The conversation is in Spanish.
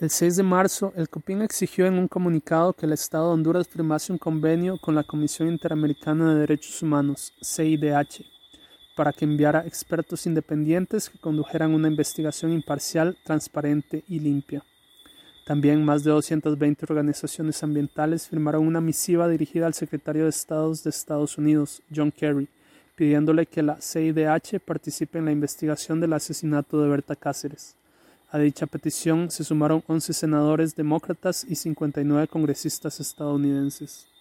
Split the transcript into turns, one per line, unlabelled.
El 6 de marzo, el COPIN exigió en un comunicado que el Estado de Honduras firmase un convenio con la Comisión Interamericana de Derechos Humanos, CIDH, para que enviara expertos independientes que condujeran una investigación imparcial, transparente y limpia. También más de 220 organizaciones ambientales firmaron una misiva dirigida al secretario de Estado de Estados Unidos, John Kerry, pidiéndole que la CIDH participe en la investigación del asesinato de Berta Cáceres. A dicha petición se sumaron 11 senadores demócratas y 59 congresistas estadounidenses.